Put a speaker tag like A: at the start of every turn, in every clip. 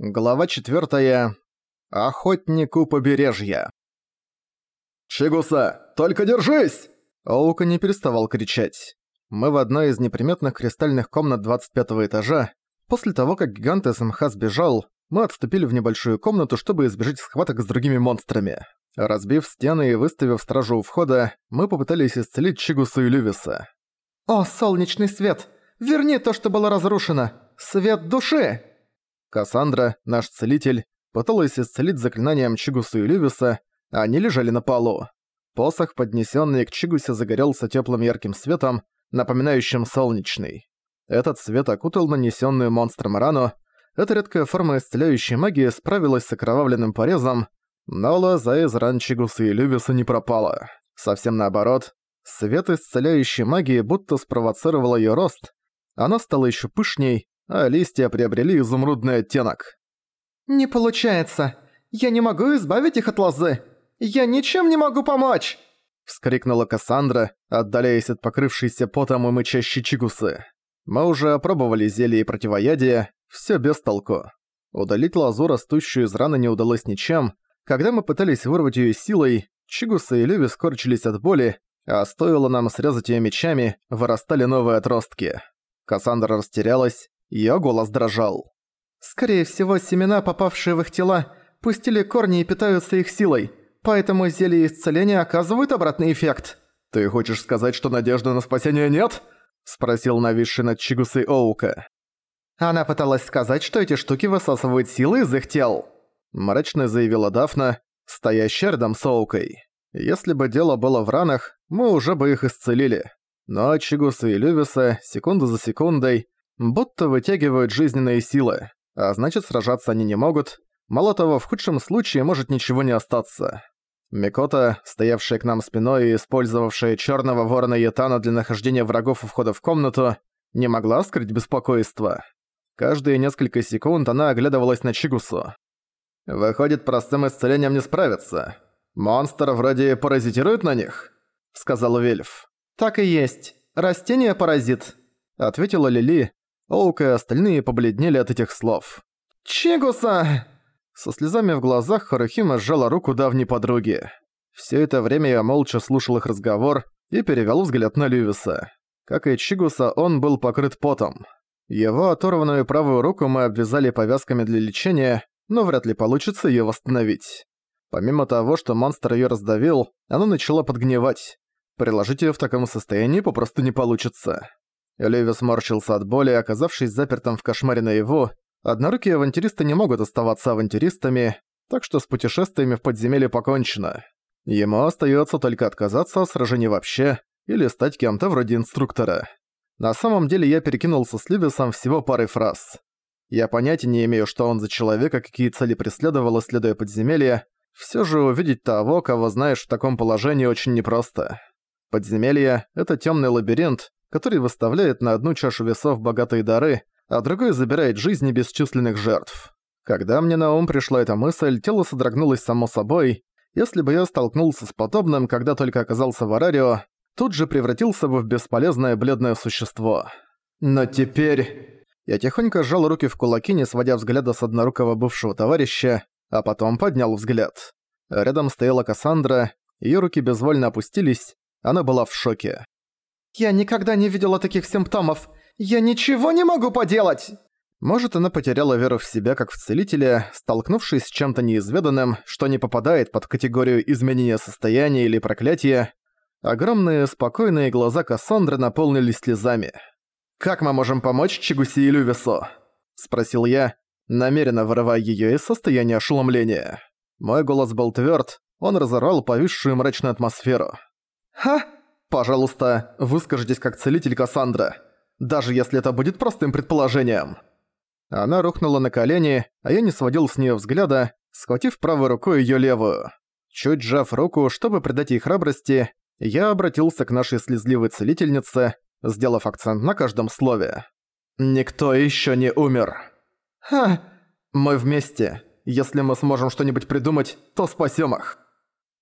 A: Глава 4. Охотник у побережья.
B: «Чигуса, только держись!»
A: Оука не переставал кричать. Мы в одной из неприметных кристальных комнат 25 этажа. После того, как гигант СМХ сбежал, мы отступили в небольшую комнату, чтобы избежать схваток с другими монстрами. Разбив стены и выставив стражу у входа, мы попытались исцелить Чигуса и Лювиса.
C: «О, солнечный свет! Верни то, что было разрушено! Свет души!»
A: Кассандра, наш целитель, пыталась исцелить заклинанием Чигусу и Лювиса, а они лежали на полу. Посох, поднесенный к Чигусе, загорелся теплым ярким светом, напоминающим солнечный. Этот свет окутал нанесенную монстром рану. Эта редкая форма исцеляющей магии справилась с окровавленным порезом, но лоза из ран Чигуса и Лювиса не пропала. Совсем наоборот, свет исцеляющей магии будто спровоцировал ее рост, она стала еще пышней, а листья приобрели изумрудный оттенок.
C: «Не получается. Я не могу избавить их от лозы. Я ничем не могу помочь!»
A: Вскрикнула Кассандра, отдаляясь от покрывшейся потом и мычащей чигусы. Мы уже опробовали зелье и противоядие, всё без толку. Удалить лозу, растущую из раны, не удалось ничем. Когда мы пытались вырвать её силой, Чигуса и Люви скорчились от боли, а стоило нам срезать её мечами, вырастали новые отростки. Кассандра растерялась, Её голос дрожал.
C: «Скорее всего, семена, попавшие в их тела, пустили корни и питаются их силой, поэтому зелье исцеления оказывают обратный эффект».
B: «Ты хочешь сказать, что надежды на спасение нет?» – спросил нависший над Чигусой Оука.
C: Она пыталась сказать, что эти штуки высасывают силы из их тел.
A: Мрачно заявила Дафна, стоящая рядом с Оукой. Если бы дело было в ранах, мы уже бы их исцелили. Но Чигуса и Лювиса, секунду за секундой, будто вытягивают жизненные силы, а значит сражаться они не могут. Мало того, в худшем случае может ничего не остаться. Микота, стоявшая к нам спиной и использовавшая черного ворона Ятана для нахождения врагов у входа в комнату, не могла скрыть беспокойство. Каждые несколько секунд она оглядывалась на Чигусу. «Выходит, простым исцелением не справиться. Монстр вроде паразитирует на них?» — сказал Вельф.
C: «Так и есть. Растение-паразит», —
A: ответила Лили, Оук и остальные побледнели от этих слов.
C: «Чигуса!»
A: Со слезами в глазах Харухима сжала руку давней подруги. Все это время я молча слушал их разговор и перевел взгляд на Лювиса. Как и Чигуса, он был покрыт потом. Его оторванную правую руку мы обвязали повязками для лечения, но вряд ли получится ее восстановить. Помимо того, что монстр ее раздавил, она начала подгнивать. Приложить ее в таком состоянии попросту не получится. Леви сморщился от боли, оказавшись запертым в кошмаре наяву. Однорукие авантюристы не могут оставаться авантюристами, так что с путешествиями в подземелье покончено. Ему остается только отказаться от сражений вообще или стать кем-то вроде инструктора. На самом деле я перекинулся с Ливисом всего парой фраз. Я понятия не имею, что он за человека, какие цели преследовал, исследуя подземелье. Все же увидеть того, кого знаешь в таком положении, очень непросто. Подземелье — это темный лабиринт, который выставляет на одну чашу весов богатые дары, а другой забирает жизни бесчисленных жертв. Когда мне на ум пришла эта мысль, тело содрогнулось само собой. Если бы я столкнулся с подобным, когда только оказался в Арарио, тут же превратился бы в бесполезное бледное существо. Но теперь... Я тихонько сжал руки в кулаки, не сводя взгляда с однорукого бывшего товарища, а потом поднял взгляд. Рядом стояла Кассандра, её руки безвольно опустились, она была в шоке.
C: «Я никогда не видела таких симптомов! Я ничего не могу поделать!»
A: Может, она потеряла веру в себя как в целителя, столкнувшись с чем-то неизведанным, что не попадает под категорию изменения состояния или проклятия. Огромные, спокойные глаза Кассандры наполнились слезами. «Как мы можем помочь Чигуси и Лювису?» – спросил я, намеренно вырывая её из состояния ошеломления. Мой голос был твёрд, он разорвал повисшую мрачную атмосферу.
C: «Ха!»
A: Пожалуйста, выскажитесь как целитель Кассандра, даже если это будет простым предположением». Она рухнула на колени, а я не сводил с нее взгляда, схватив правой рукой ее левую. Чуть сжав руку, чтобы придать ей храбрости, я обратился к нашей слезливой целительнице, сделав акцент на каждом слове. «Никто еще не умер».
C: «Ха!
A: Мы вместе. Если мы сможем что-нибудь придумать, то спасем их».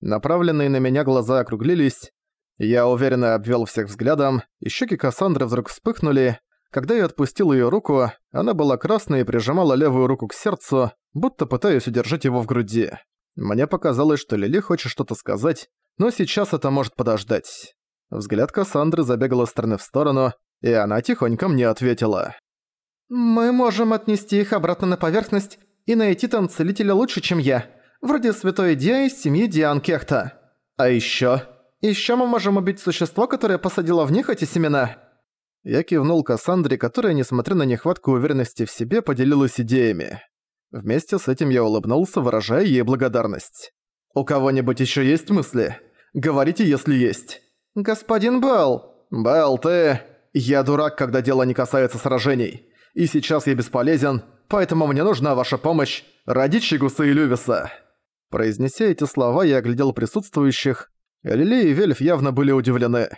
A: Направленные на меня глаза округлились, я уверенно обвел всех взглядом, и щеки Кассандры вдруг вспыхнули, Когда я отпустил её руку, она была красной и прижимала левую руку к сердцу, будто пытаясь удержать его в груди. Мне показалось, что Лили хочет что-то сказать, но сейчас это может подождать. Взгляд Кассандры забегал из стороны в сторону, и она тихонько мне ответила.
C: «Мы можем отнести их обратно на поверхность и найти там целителя лучше, чем я. Вроде святой Диа из семьи Диан Кехта. А ещё... Ещё мы можем убить существо, которое посадило в них эти семена».
A: Я кивнул Кассандре, которая, несмотря на нехватку уверенности в себе, поделилась идеями. Вместе с этим я улыбнулся, выражая ей благодарность. «У кого-нибудь ещё есть мысли? Говорите, если есть».
C: «Господин Белл!»
A: «Белл, ты...» «Я дурак, когда дело не касается сражений. И сейчас я бесполезен, поэтому мне нужна ваша помощь ради Чигуса и Лювиса». Произнеся эти слова, я оглядел присутствующих. Лили и Вельф явно были удивлены.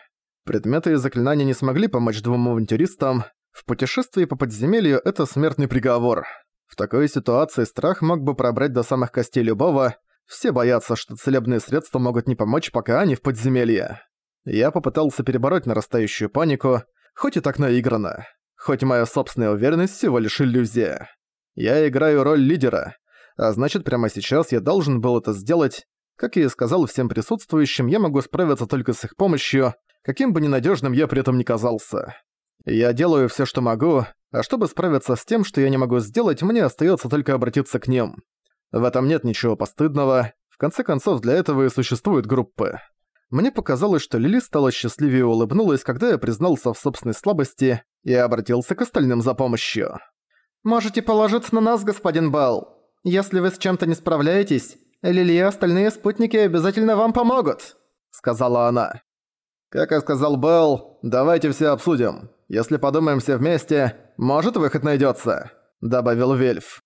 A: Предметы и заклинания не смогли помочь двум авантюристам. В путешествии по подземелью это смертный приговор. В такой ситуации страх мог бы пробрать до самых костей любого. Все боятся, что целебные средства могут не помочь, пока они в подземелье. Я попытался перебороть нарастающую панику, хоть и так наигранно. Хоть моя собственная уверенность всего лишь иллюзия. Я играю роль лидера, а значит прямо сейчас я должен был это сделать. Как я и сказал всем присутствующим, я могу справиться только с их помощью, каким бы ненадежным я при этом ни казался. Я делаю все, что могу, а чтобы справиться с тем, что я не могу сделать, мне остается только обратиться к ним. В этом нет ничего постыдного, в конце концов для этого и существуют группы. Мне показалось, что Лили стала счастливее и улыбнулась, когда я признался в собственной слабости и обратился к остальным за помощью.
C: «Можете положиться на нас, господин Балл. Если вы с чем-то не справляетесь, Лили и остальные спутники обязательно вам помогут», — сказала она.
A: «Как я сказал Белл, давайте все обсудим. Если подумаем все вместе, может выход найдется, добавил Вельф.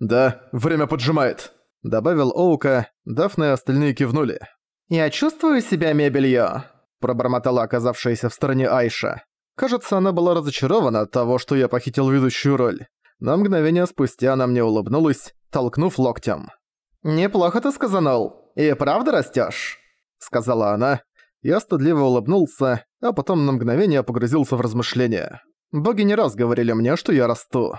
A: «Да, время поджимает», — добавил Оука, Дафна и остальные кивнули.
C: «Я чувствую себя мебелью», — пробормотала оказавшаяся в стороне Айша.
A: Кажется, она была разочарована от того, что я похитил ведущую роль. На мгновение спустя она мне улыбнулась, толкнув локтем.
C: «Неплохо ты сказанул. И правда растёшь?»
A: — сказала она. Я стыдливо улыбнулся, а потом на мгновение погрузился в размышления. Боги не раз говорили мне, что я расту.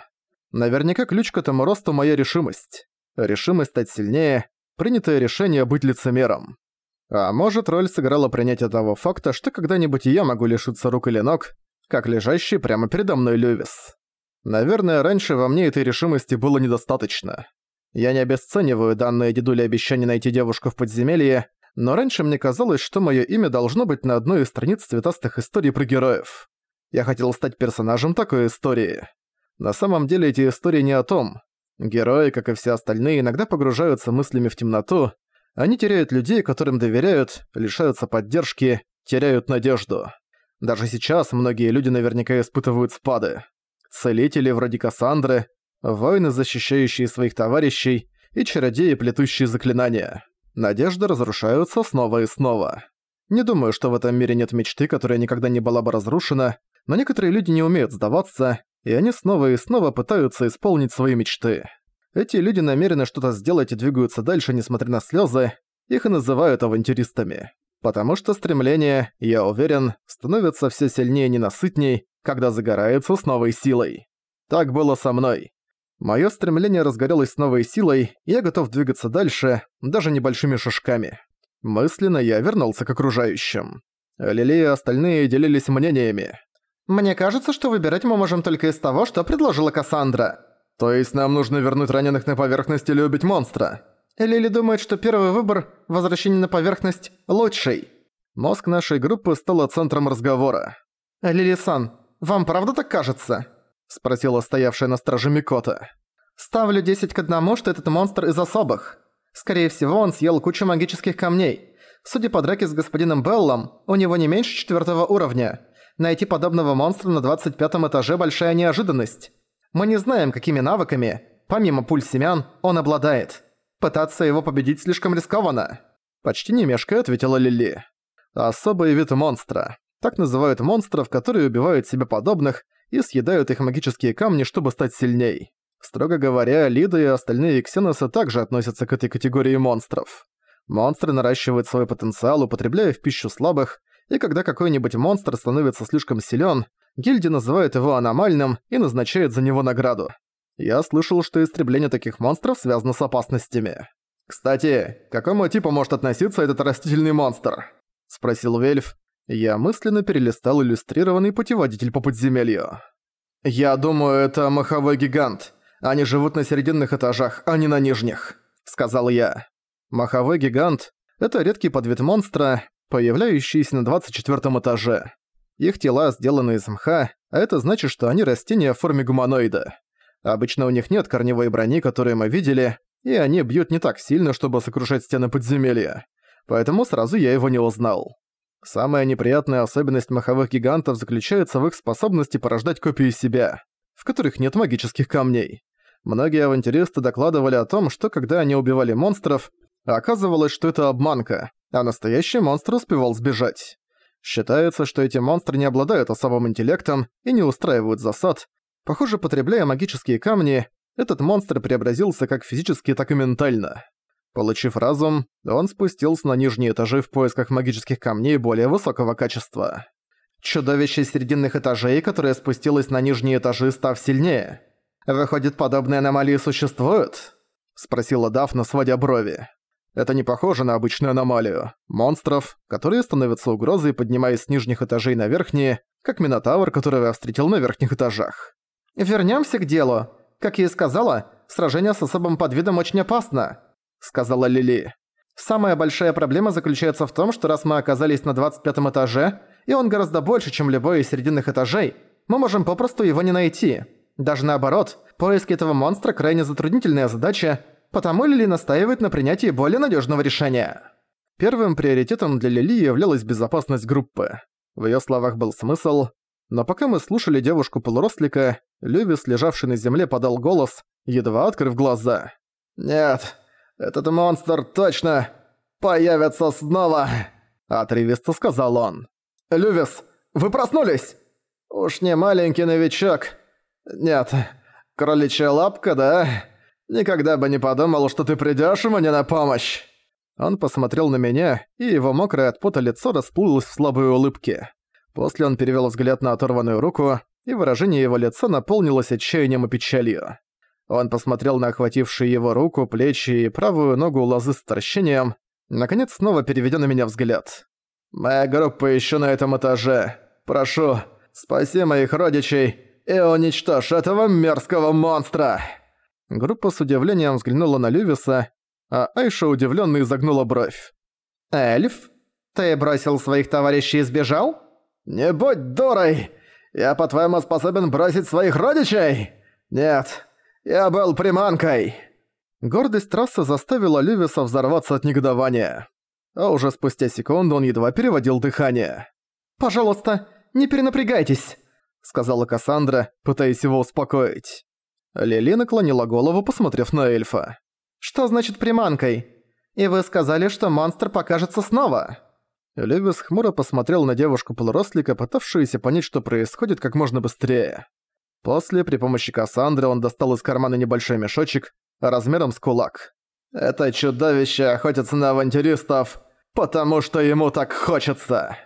A: Наверняка ключ к этому росту моя решимость. Решимость стать сильнее, принятое решение быть лицемером. А может, роль сыграла принятие того факта, что когда-нибудь я могу лишиться рук или ног, как лежащий прямо передо мной Лювис. Наверное, раньше во мне этой решимости было недостаточно. Я не обесцениваю данное дедуле обещание найти девушку в подземелье, но раньше мне казалось, что моё имя должно быть на одной из страниц цветастых историй про героев. Я хотел стать персонажем такой истории. На самом деле эти истории не о том. Герои, как и все остальные, иногда погружаются мыслями в темноту, они теряют людей, которым доверяют, лишаются поддержки, теряют надежду. Даже сейчас многие люди наверняка испытывают спады. Целители вроде Кассандры, воины, защищающие своих товарищей, и чародеи, плетущие заклинания. Надежды разрушаются снова и снова. Не думаю, что в этом мире нет мечты, которая никогда не была бы разрушена, но некоторые люди не умеют сдаваться, и они снова и снова пытаются исполнить свои мечты. Эти люди намерены что-то сделать и двигаются дальше, несмотря на слезы. Их и называют авантюристами. Потому что стремление, я уверен, становится все сильнее и ненасытней, когда загорается с новой силой. Так было со мной. Моё стремление разгорелось с новой силой, и я готов двигаться дальше, даже небольшими шажками. Мысленно я вернулся к окружающим. Лили и остальные делились мнениями.
C: «Мне кажется, что выбирать мы можем только из того, что предложила Кассандра».
A: «То есть нам нужно вернуть раненых на поверхность или убить монстра?»
C: Лили думает, что первый выбор – возвращение на поверхность – лучший.
A: Мозг нашей группы стал центром разговора.
C: «Лили-сан, вам правда так кажется?» – спросила стоявшая на страже Микота. «Ставлю 10 к одному, что этот монстр из особых. Скорее всего, он съел кучу магических камней. Судя по драке с господином Беллом, у него не меньше четвертого уровня. Найти подобного монстра на 25 этаже – большая неожиданность. Мы не знаем, какими навыками, помимо пуль семян, он обладает. Пытаться его победить слишком рискованно».
A: Почти не мешкая ответила Лили. «Особый вид монстра. Так называют монстров, которые убивают себе подобных и съедают их магические камни, чтобы стать сильней. Строго говоря, Лида и остальные ксеносы также относятся к этой категории монстров. Монстры наращивают свой потенциал, употребляя в пищу слабых, и когда какой-нибудь монстр становится слишком силен, Гильдия называет его аномальным и назначает за него награду. Я слышал, что истребление таких монстров связано с опасностями. «Кстати, к какому типу может относиться этот растительный монстр?» – спросил Вельф. Я мысленно перелистал иллюстрированный путеводитель по подземелью. «Я думаю, это маховой гигант. Они живут на серединных этажах, а не на нижних», — сказал я. Маховой гигант — это редкий подвид монстра, появляющийся на 24 этаже. Их тела сделаны из мха, а это значит, что они растения в форме гуманоида. Обычно у них нет корневой брони, которую мы видели, и они бьют не так сильно, чтобы сокрушать стены подземелья. Поэтому сразу я его не узнал. Самая неприятная особенность маховых гигантов заключается в их способности порождать копии себя, в которых нет магических камней. Многие авантюристы докладывали о том, что когда они убивали монстров, оказывалось, что это обманка, а настоящий монстр успевал сбежать. Считается, что эти монстры не обладают особым интеллектом и не устраивают засад. Похоже, потребляя магические камни, этот монстр преобразился как физически, так и ментально. Получив разум, он спустился на нижние этажи в поисках магических камней более высокого качества. Чудовище серединных этажей, которое спустилось на нижние этажи, став сильнее. Выходит, подобные аномалии существуют? Спросила Дафна, сводя брови. Это не похоже на обычную аномалию. Монстров, которые становятся угрозой, поднимаясь с нижних этажей на верхние, как Минотавр, которого я встретил на верхних этажах. Вернемся к делу. Как я и сказала, сражение с особым подвидом очень опасно. — сказала Лили. «Самая большая проблема заключается в том, что раз мы оказались на 25 этаже, и он гораздо больше, чем любой из серединных этажей, мы можем попросту его не найти. Даже наоборот, поиск этого монстра крайне затруднительная задача, потому Лили настаивает на принятии более надежного решения». Первым приоритетом для Лили являлась безопасность группы. В её словах был смысл, но пока мы слушали девушку-полурослика, Лювис, лежавший на земле, подал голос, едва открыв глаза. «Нет, «Этот монстр точно появится снова!» Отрывисто сказал он. «Лювис, вы проснулись?» «Уж не маленький новичок. Нет, кроличья лапка, да? Никогда бы не подумал, что ты придёшь мне на помощь!» Он посмотрел на меня, и его мокрое от пота лицо расплылось в слабой улыбке. После он перевёл взгляд на оторванную руку, и выражение его лица наполнилось отчаянием и печалью. Он посмотрел на охватившую его руку, плечи и правую ногу лозы с торщением, наконец снова переведя на меня взгляд. «Моя группа еще на этом этаже. Прошу, спаси моих родичей и уничтожь этого мерзкого монстра!» Группа с удивлением взглянула на Лювиса, а Айша удивленно изогнула бровь. «Эльф? Ты бросил своих товарищей и сбежал?» «Не будь дурой! Я, по-твоему, способен бросить своих родичей? Нет, я был приманкой!» Гордость трассы заставила Лювиса взорваться от негодования. А уже спустя секунду он едва переводил дыхание. «Пожалуйста, не перенапрягайтесь», — сказала Кассандра, пытаясь его успокоить. Лили наклонила голову, посмотрев на эльфа. «Что значит приманкой? И вы сказали, что монстр покажется снова?» Левис хмуро посмотрел на девушку-полурослика, пытавшуюся понять, что происходит как можно быстрее. После, при помощи Кассандры, он достал из кармана небольшой мешочек, размером с кулак. «Это чудовище охотится на авантюристов, потому что ему так хочется!»